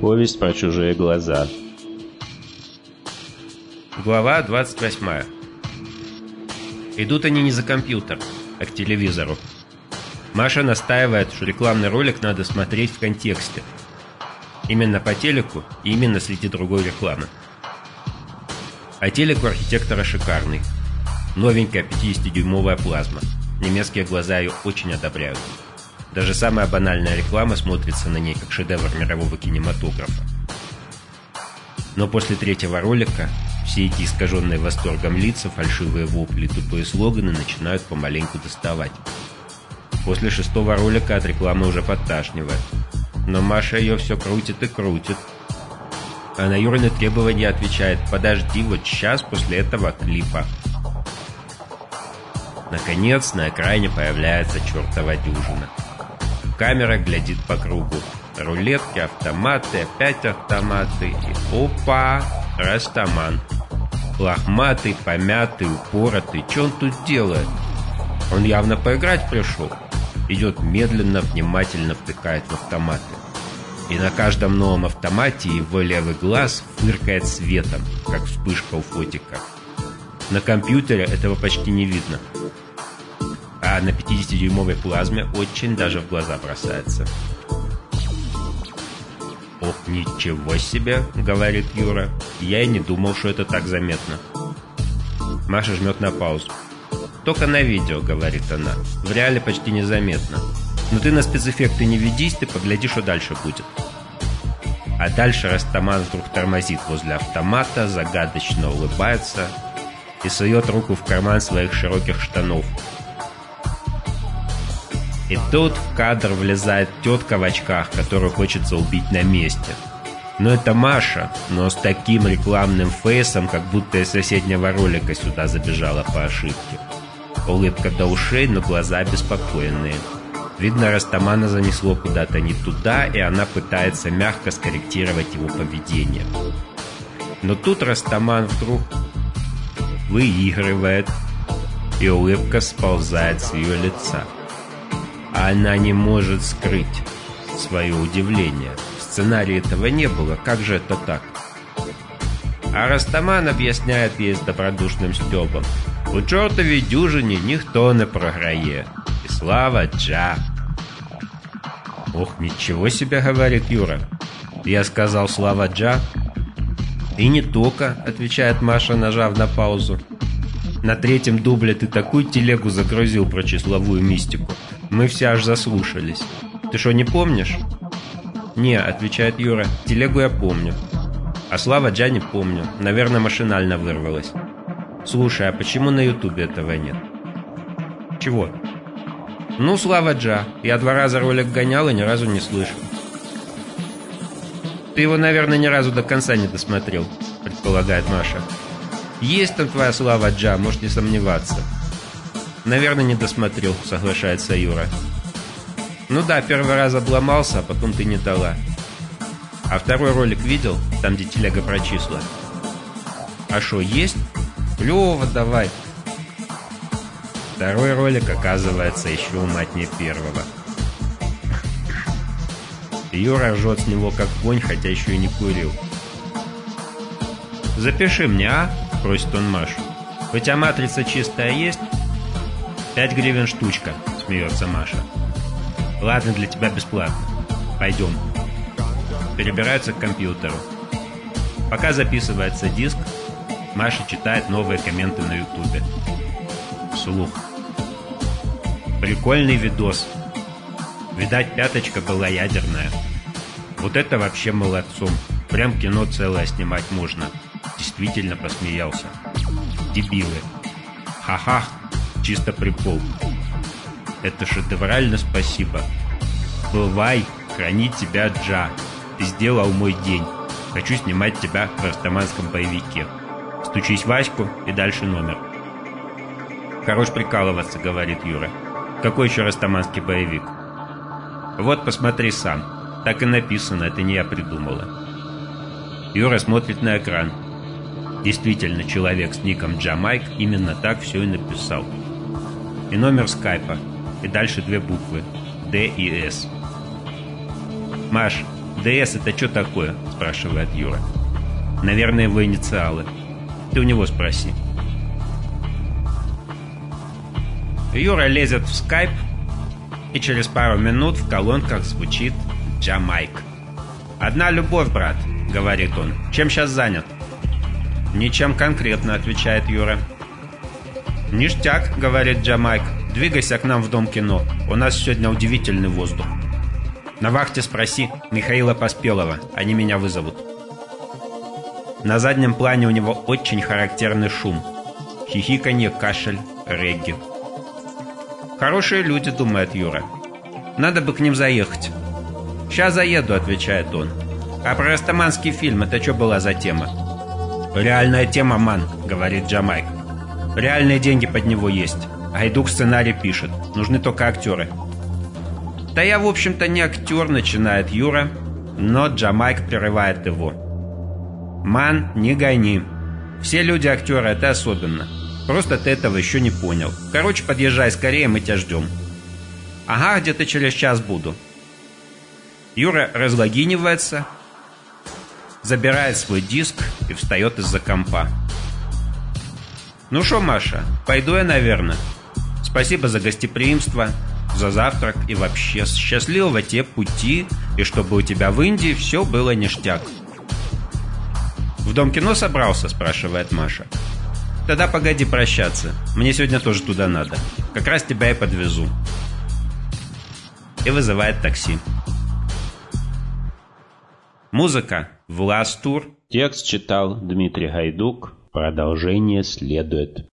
Повесть про чужие глаза. Глава 28. Идут они не за компьютер, а к телевизору. Маша настаивает, что рекламный ролик надо смотреть в контексте. Именно по телеку и именно среди другой рекламы. А телек у архитектора шикарный. Новенькая 50-дюймовая плазма. Немецкие глаза ее очень одобряют. Даже самая банальная реклама смотрится на ней как шедевр мирового кинематографа. Но после третьего ролика все эти искаженные восторгом лица, фальшивые вопли, тупые слоганы начинают помаленьку доставать. После шестого ролика от рекламы уже подташнивает. Но Маша ее все крутит и крутит. А на Юрины требования отвечает «Подожди, вот сейчас после этого клипа». Наконец на экране появляется чертова дюжина. Камера глядит по кругу. Рулетки, автоматы, опять автоматы. И опа! Растаман. Лохматый, помятый, упоротый. Че он тут делает? Он явно поиграть пришел. Идет медленно, внимательно втыкает в автоматы. И на каждом новом автомате его левый глаз фыркает светом, как вспышка у фотика. На компьютере этого почти не видно а на 50-дюймовой плазме очень даже в глаза бросается. «Ох, ничего себе!» — говорит Юра. «Я и не думал, что это так заметно». Маша жмет на паузу. «Только на видео», — говорит она. «В реале почти незаметно. Но ты на спецэффекты не ведись, ты погляди, что дальше будет». А дальше Растаман вдруг тормозит возле автомата, загадочно улыбается и сует руку в карман своих широких штанов, и тут в кадр влезает тетка в очках, которую хочется убить на месте. Но это Маша, но с таким рекламным фейсом, как будто из соседнего ролика сюда забежала по ошибке. Улыбка до ушей, но глаза беспокойные. Видно, Растамана занесло куда-то не туда, и она пытается мягко скорректировать его поведение. Но тут Растаман вдруг выигрывает, и улыбка сползает с ее лица. Она не может скрыть свое удивление. В сценарии этого не было. Как же это так? А Растаман объясняет ей с добродушным стёбом. У чертовій дюжині ніхто не програє. И слава Джа. Ох, ничего себе, говорит Юра. Я сказал слава Джа. И не только, отвечает Маша, нажав на паузу. На третьем дубле ты такую телегу загрузил про числовую мистику, мы все аж заслушались. Ты что, не помнишь? Не, отвечает Юра, телегу я помню. А Слава Джа не помню. Наверное, машинально вырвалась. Слушай, а почему на Ютубе этого нет? Чего? Ну, Слава Джа. Я два раза ролик гонял и ни разу не слышал. Ты его, наверное, ни разу до конца не досмотрел, предполагает Маша. Есть там твоя Слава Джа, можешь не сомневаться. Наверное, не досмотрел, соглашается Юра. Ну да, первый раз обломался, а потом ты не дала. А второй ролик видел? Там, где телега про числа. А что, есть? Клево, давай. Второй ролик оказывается еще уматнее первого. Юра ржет с него как конь, хотя еще и не курил. «Запиши мне, а?» – просит он Машу. «У тебя матрица чистая есть?» «Пять гривен штучка», — смеется Маша. «Ладно, для тебя бесплатно. Пойдем». Перебираются к компьютеру. Пока записывается диск, Маша читает новые комменты на ютубе. Слух. Прикольный видос. Видать, пяточка была ядерная. Вот это вообще молодцом. Прям кино целое снимать можно. Действительно посмеялся. Дебилы. Ха-ха, чисто прикол. Это шедеврально спасибо. Бывай, храни тебя Джа. Ты сделал мой день. Хочу снимать тебя в растаманском боевике. Стучись Ваську и дальше номер. Хорош прикалываться, говорит Юра. Какой еще растаманский боевик? Вот посмотри сам. Так и написано, это не я придумала. Юра смотрит на экран. Действительно, человек с ником Джамайк именно так все и написал и номер скайпа, и дальше две буквы – Д и С. «Маш, «ДС это что такое?» – спрашивает Юра. «Наверное, его инициалы. Ты у него спроси». Юра лезет в скайп, и через пару минут в колонках звучит «Джамайк». «Одна любовь, брат», — говорит он. «Чем сейчас занят?» «Ничем конкретно», — отвечает Юра. «Ништяк», — говорит Джамайк. «Двигайся к нам в Дом кино. У нас сегодня удивительный воздух». «На вахте спроси Михаила Поспелова. Они меня вызовут». На заднем плане у него очень характерный шум. Хихиканье, кашель, регги. «Хорошие люди», — думает Юра. «Надо бы к ним заехать». «Сейчас заеду», — отвечает он. «А про растаманский фильм это что была за тема?» «Реальная тема, ман», — говорит Джамайк. «Реальные деньги под него есть. Айдук сценарий пишет. Нужны только актеры». «Да я, в общем-то, не актер», — начинает Юра, но Джамайк прерывает его. «Ман, не гони. Все люди актеры, это особенно. Просто ты этого еще не понял. Короче, подъезжай скорее, мы тебя ждем». «Ага, где-то через час буду». Юра разлогинивается, забирает свой диск и встает из-за компа. «Ну что, Маша, пойду я, наверное. Спасибо за гостеприимство, за завтрак и вообще счастливого тебе пути, и чтобы у тебя в Индии все было ништяк». «В Дом кино собрался?» – спрашивает Маша. «Тогда погоди прощаться. Мне сегодня тоже туда надо. Как раз тебя и подвезу». И вызывает такси. Музыка. Властур. Текст читал Дмитрий Гайдук. Продолжение следует.